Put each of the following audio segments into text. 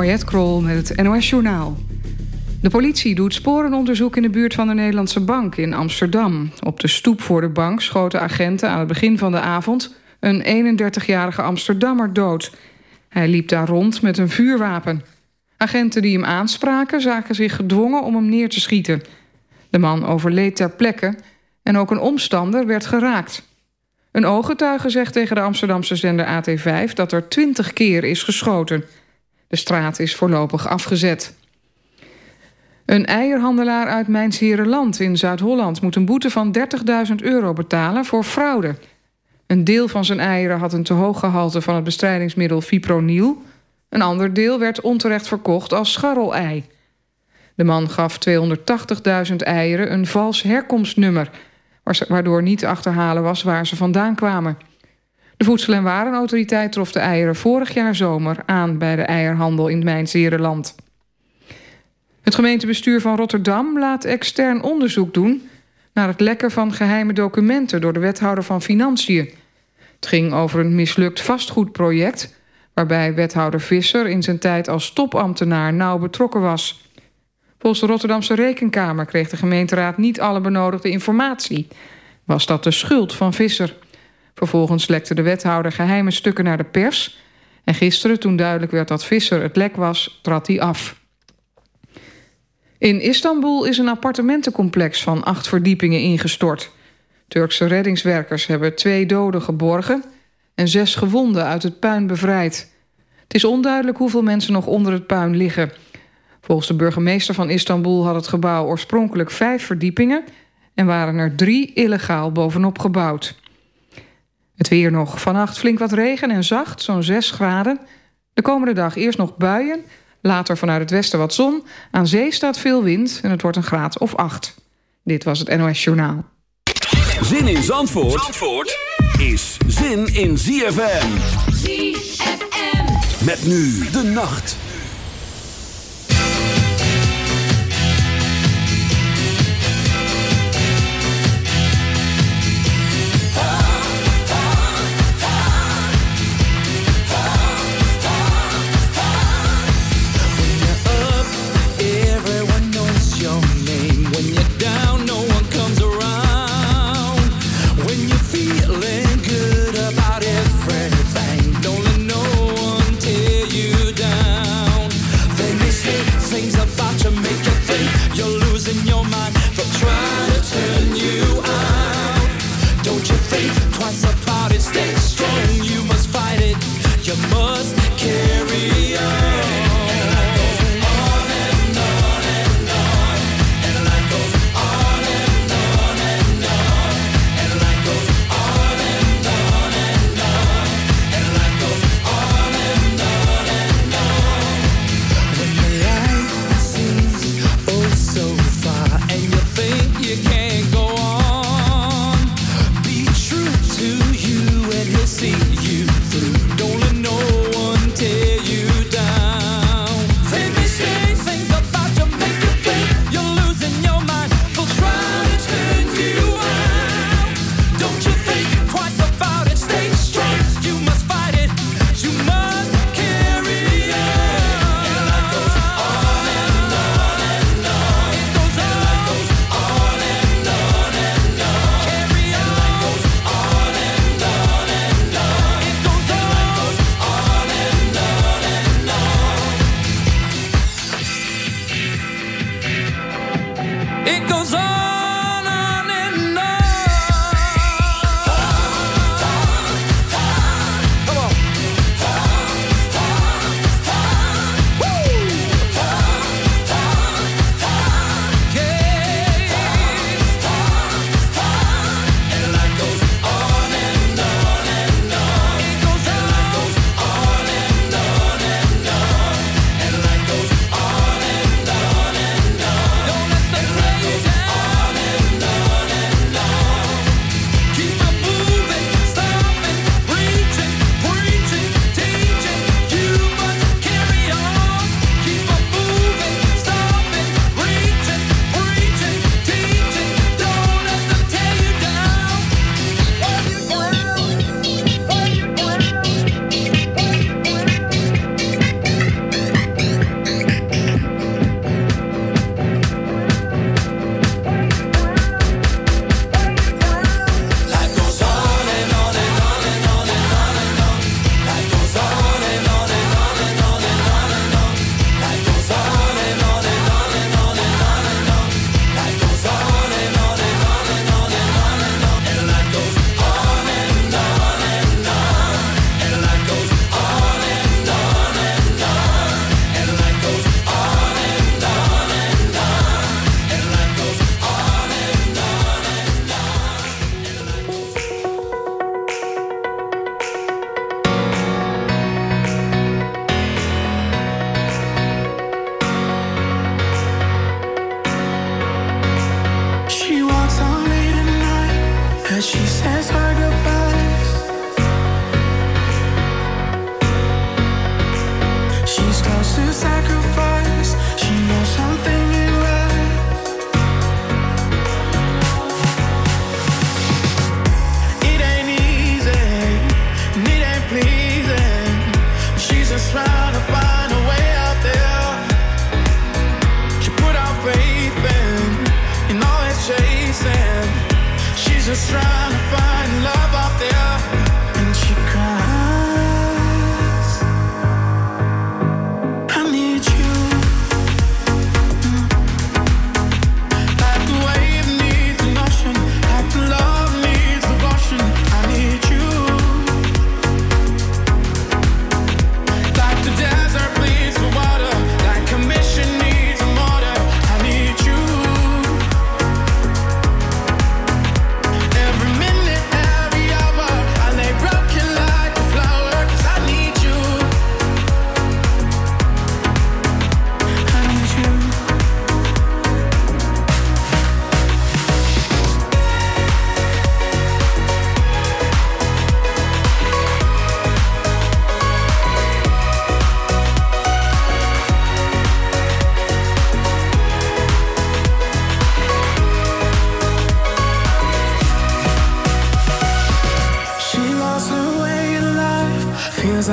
Mariette Krol met het NOS Journaal. De politie doet sporenonderzoek in de buurt van de Nederlandse Bank in Amsterdam. Op de stoep voor de bank schoten agenten aan het begin van de avond... een 31-jarige Amsterdammer dood. Hij liep daar rond met een vuurwapen. Agenten die hem aanspraken zagen zich gedwongen om hem neer te schieten. De man overleed ter plekke en ook een omstander werd geraakt. Een ooggetuige zegt tegen de Amsterdamse zender AT5 dat er 20 keer is geschoten. De straat is voorlopig afgezet. Een eierhandelaar uit Mijnsherenland in Zuid-Holland... moet een boete van 30.000 euro betalen voor fraude. Een deel van zijn eieren had een te hoog gehalte... van het bestrijdingsmiddel fipronil. Een ander deel werd onterecht verkocht als scharrelei. De man gaf 280.000 eieren een vals herkomstnummer... waardoor niet te achterhalen was waar ze vandaan kwamen... De Voedsel- en Warenautoriteit trof de eieren vorig jaar zomer aan bij de eierhandel in Mijnzerenland. Het gemeentebestuur van Rotterdam laat extern onderzoek doen naar het lekken van geheime documenten door de wethouder van Financiën. Het ging over een mislukt vastgoedproject waarbij wethouder Visser in zijn tijd als topambtenaar nauw betrokken was. Volgens de Rotterdamse Rekenkamer kreeg de gemeenteraad niet alle benodigde informatie. Was dat de schuld van Visser? Vervolgens lekte de wethouder geheime stukken naar de pers. En gisteren, toen duidelijk werd dat Visser het lek was, trad hij af. In Istanbul is een appartementencomplex van acht verdiepingen ingestort. Turkse reddingswerkers hebben twee doden geborgen... en zes gewonden uit het puin bevrijd. Het is onduidelijk hoeveel mensen nog onder het puin liggen. Volgens de burgemeester van Istanbul had het gebouw oorspronkelijk vijf verdiepingen... en waren er drie illegaal bovenop gebouwd. Het weer nog. Vannacht flink wat regen en zacht, zo'n 6 graden. De komende dag eerst nog buien, later vanuit het westen wat zon. Aan zee staat veel wind en het wordt een graad of 8. Dit was het NOS Journaal. Zin in Zandvoort, Zandvoort is zin in ZFM. ZFM. Met nu de nacht.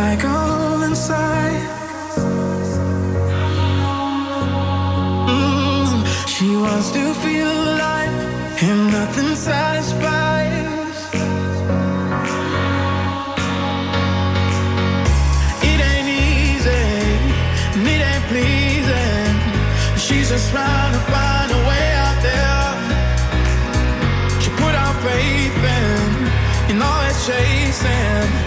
I go inside? Mm, she wants to feel alive, and nothing satisfies. It ain't easy, and it ain't pleasing. She's just trying to find a way out there. She put her faith in, in all that's chasing.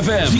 ZFM.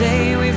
say we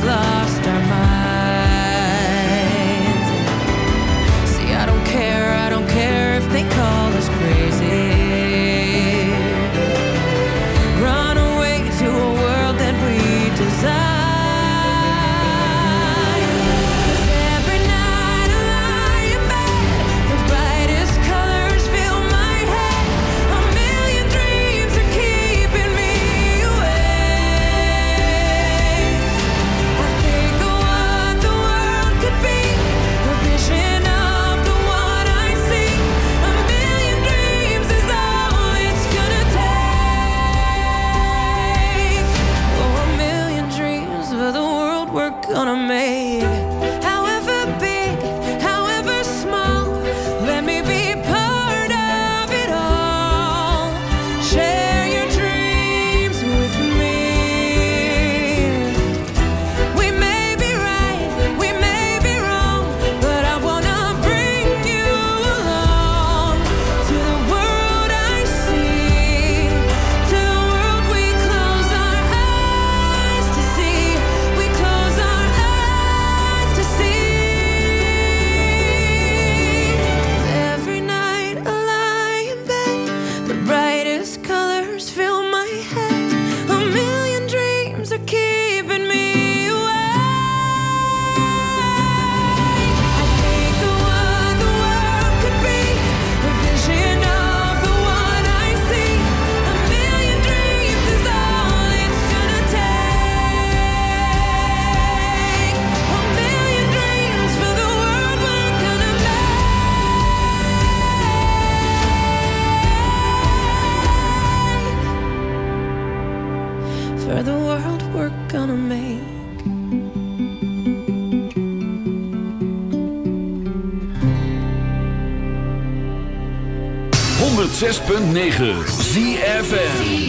106.9 ZFN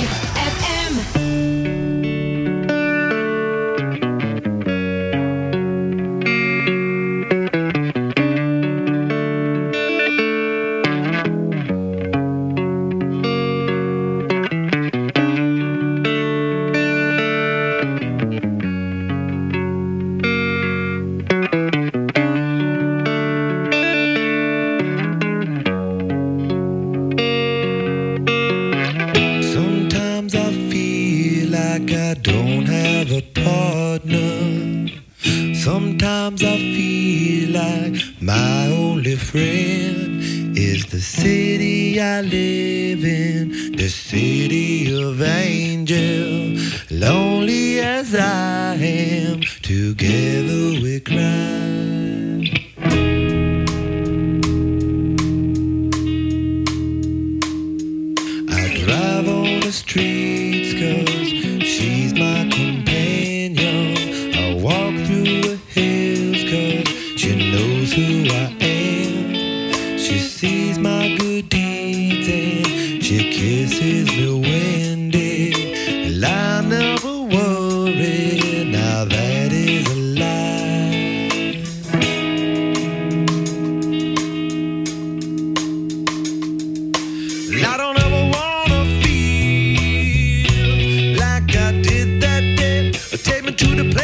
to feel like I did that day. Take me to the place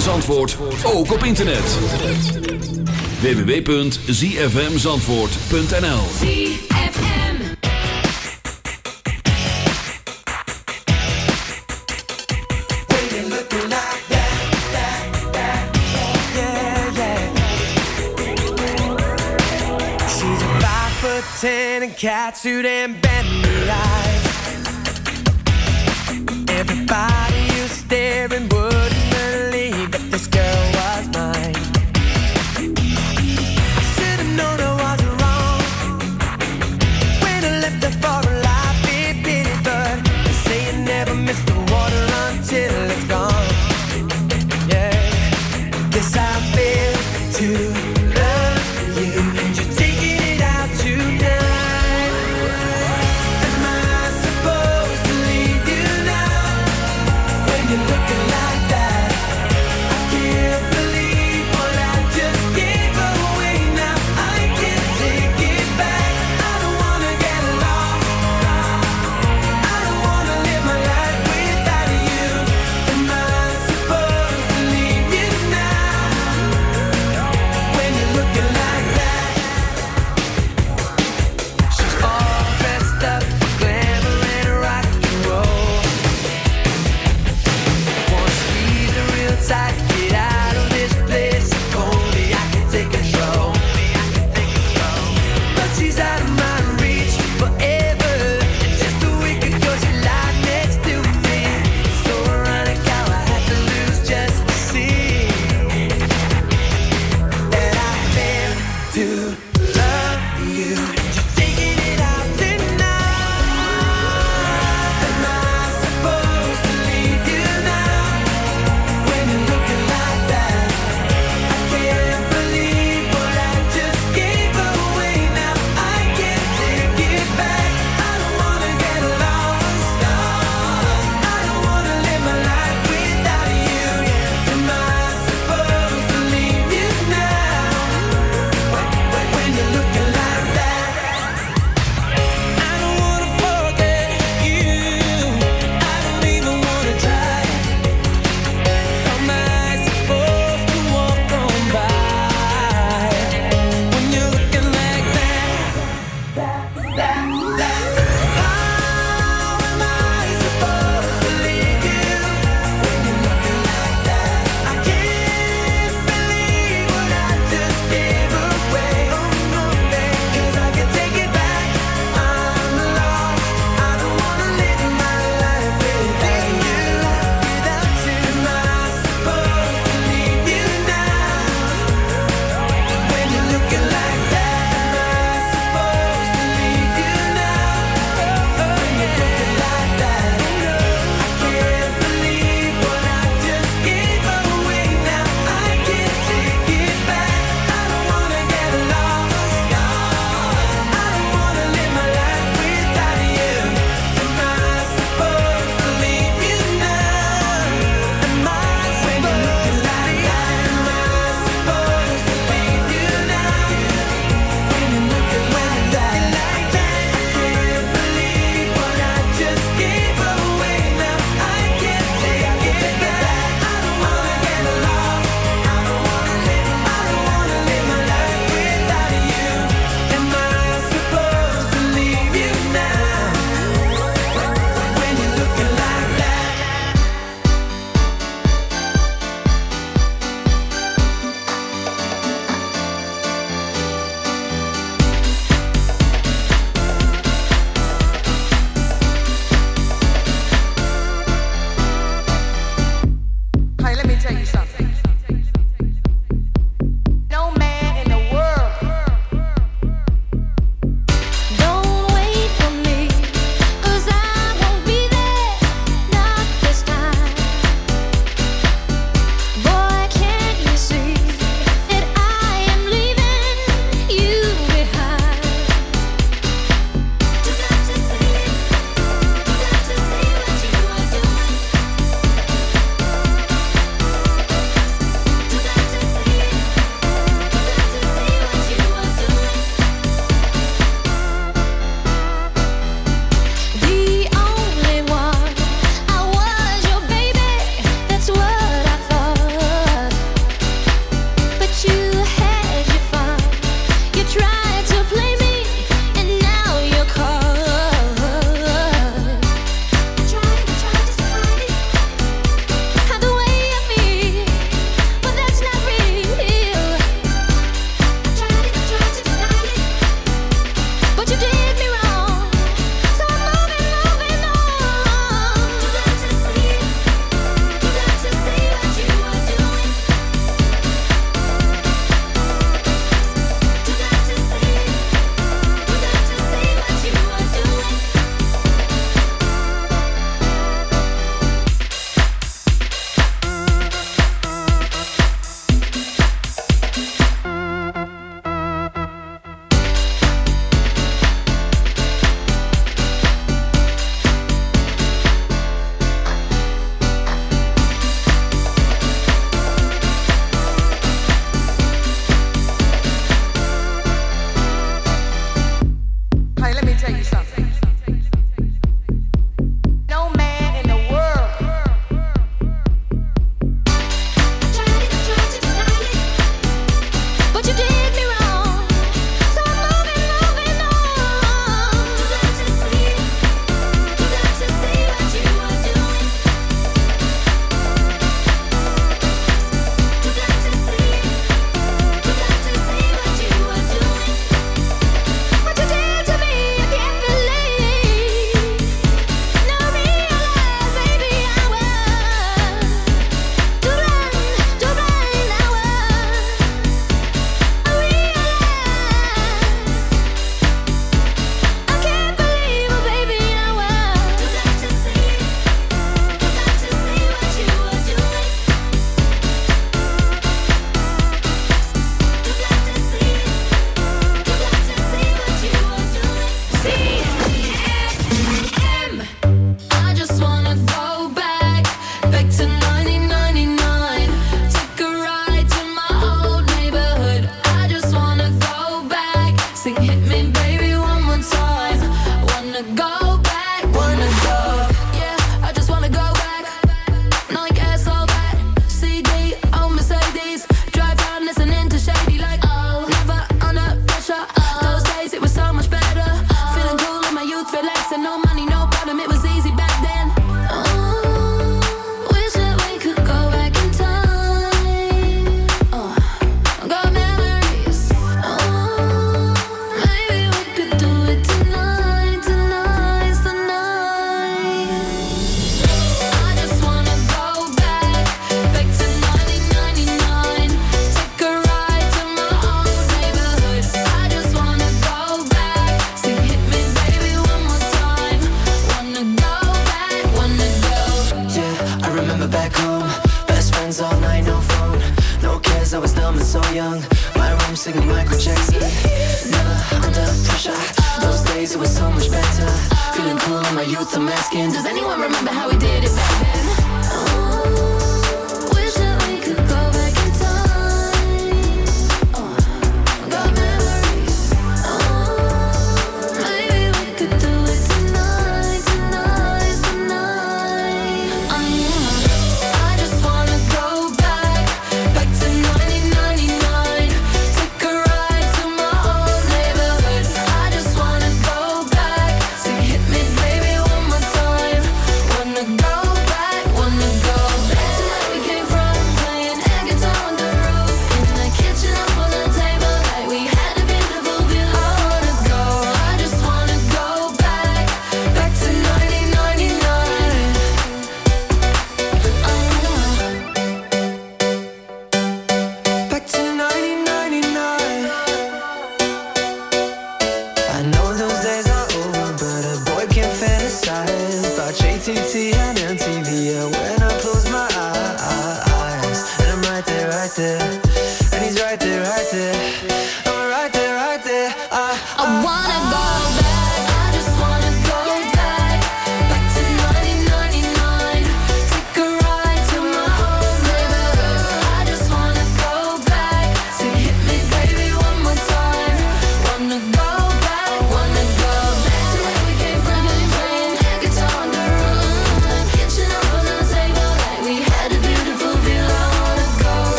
Zandvoort ook op internet. www.zfmzandvoort.nl catsuit and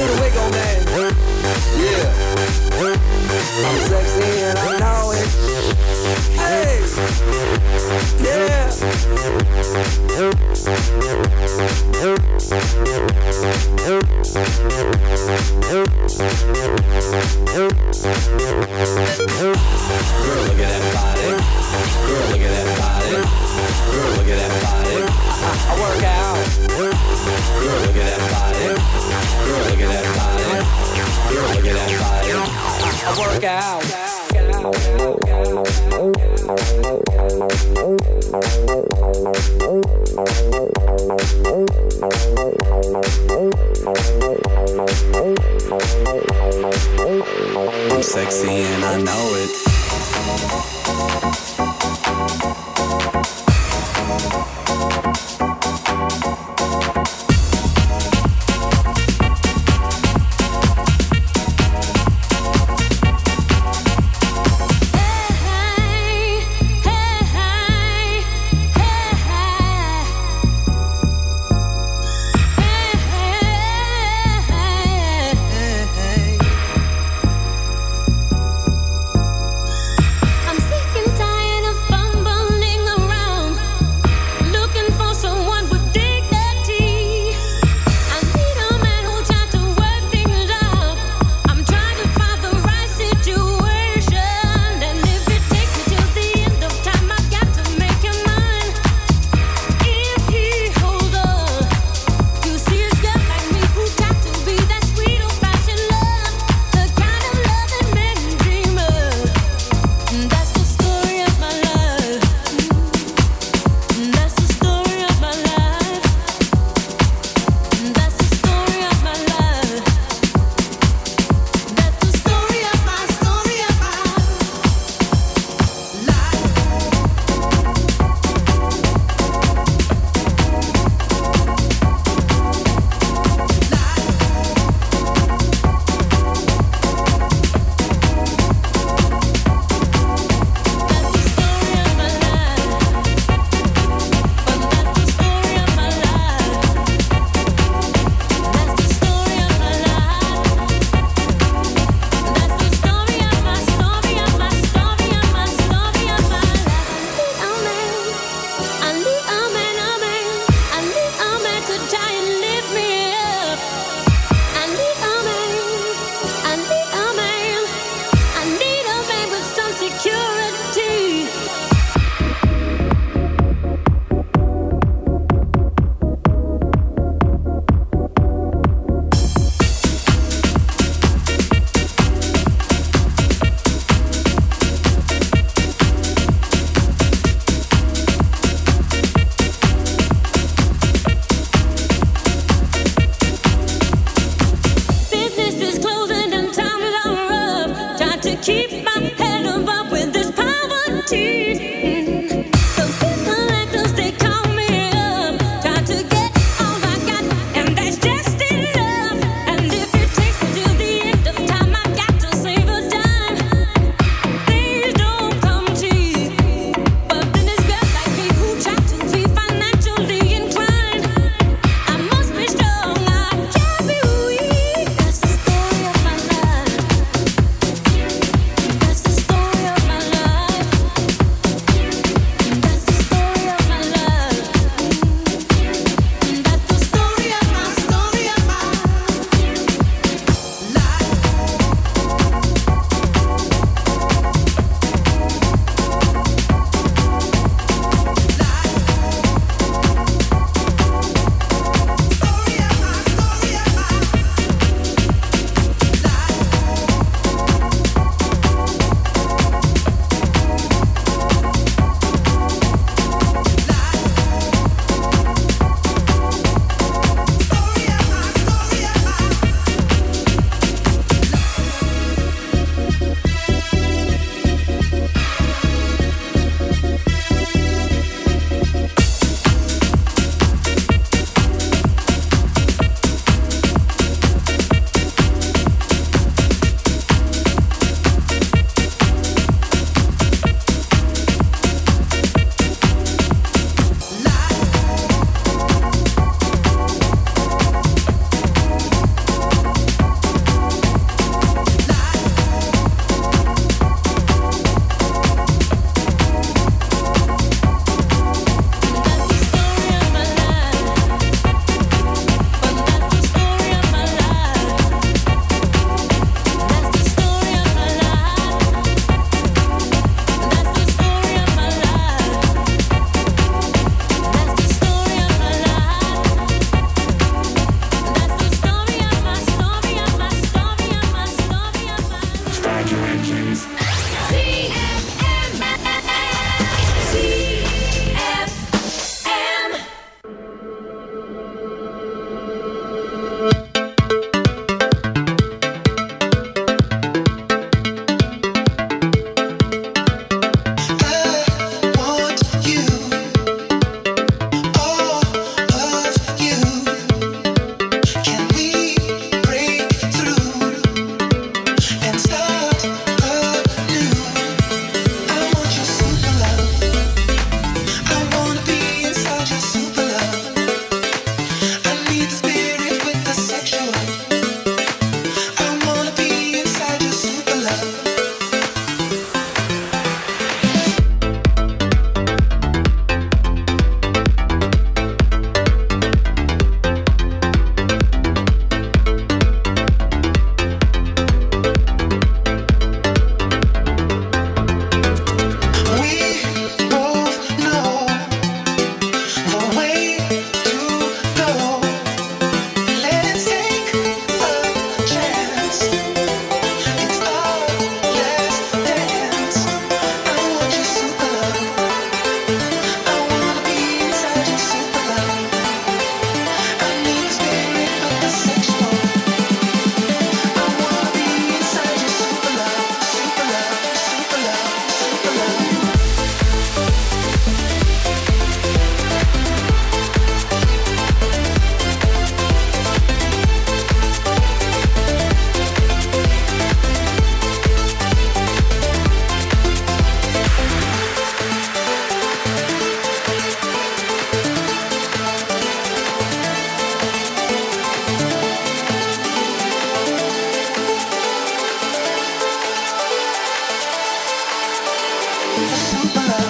Do the wiggle, man. Yeah. I'm sexy and I know it. Hey. Yeah. nobody.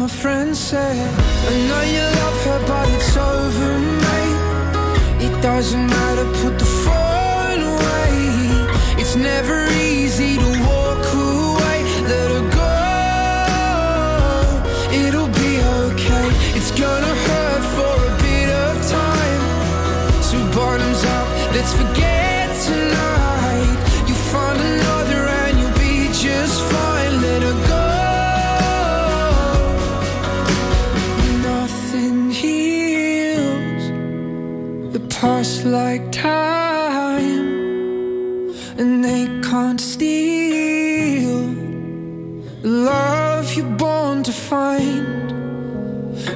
my friend said, I know you love her, but it's over, mate. It doesn't matter, put the phone away. It's never easy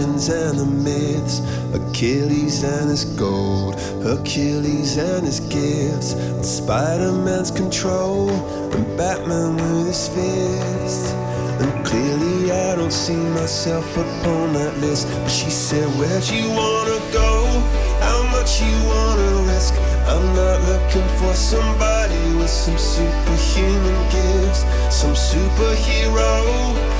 legends and the myths, Achilles and his gold, Hercules and his gifts, and Spider Man's control, and Batman with his fist. And clearly, I don't see myself upon that list. But she said, Where'd you wanna go? How much you wanna risk? I'm not looking for somebody with some superhuman gifts, some superhero,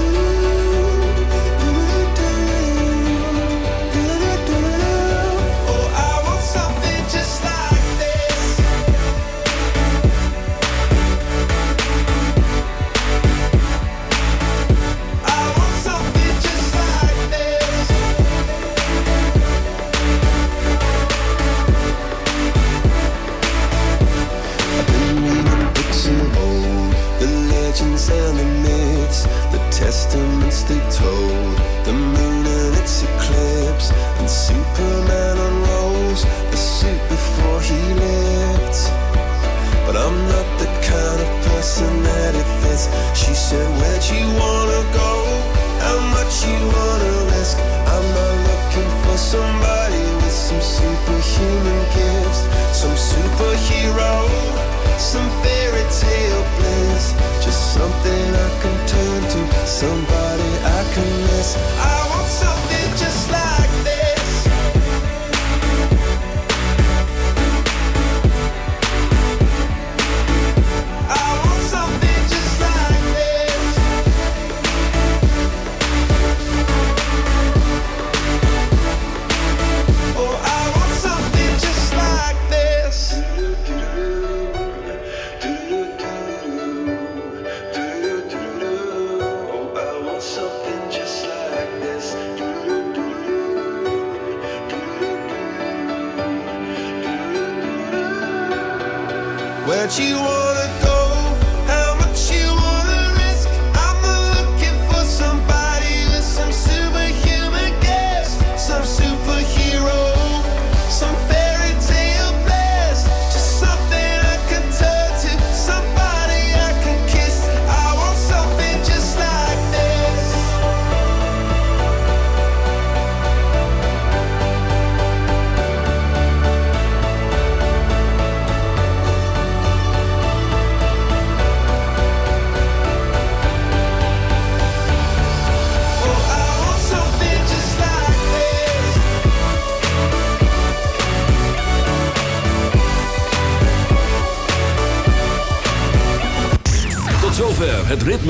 the moon and its eclipse, and Superman unrolls the suit before he. But I'm not the kind of person that it fits. She said, Where'd you wanna go? How much you wanna risk? I'm not looking for somebody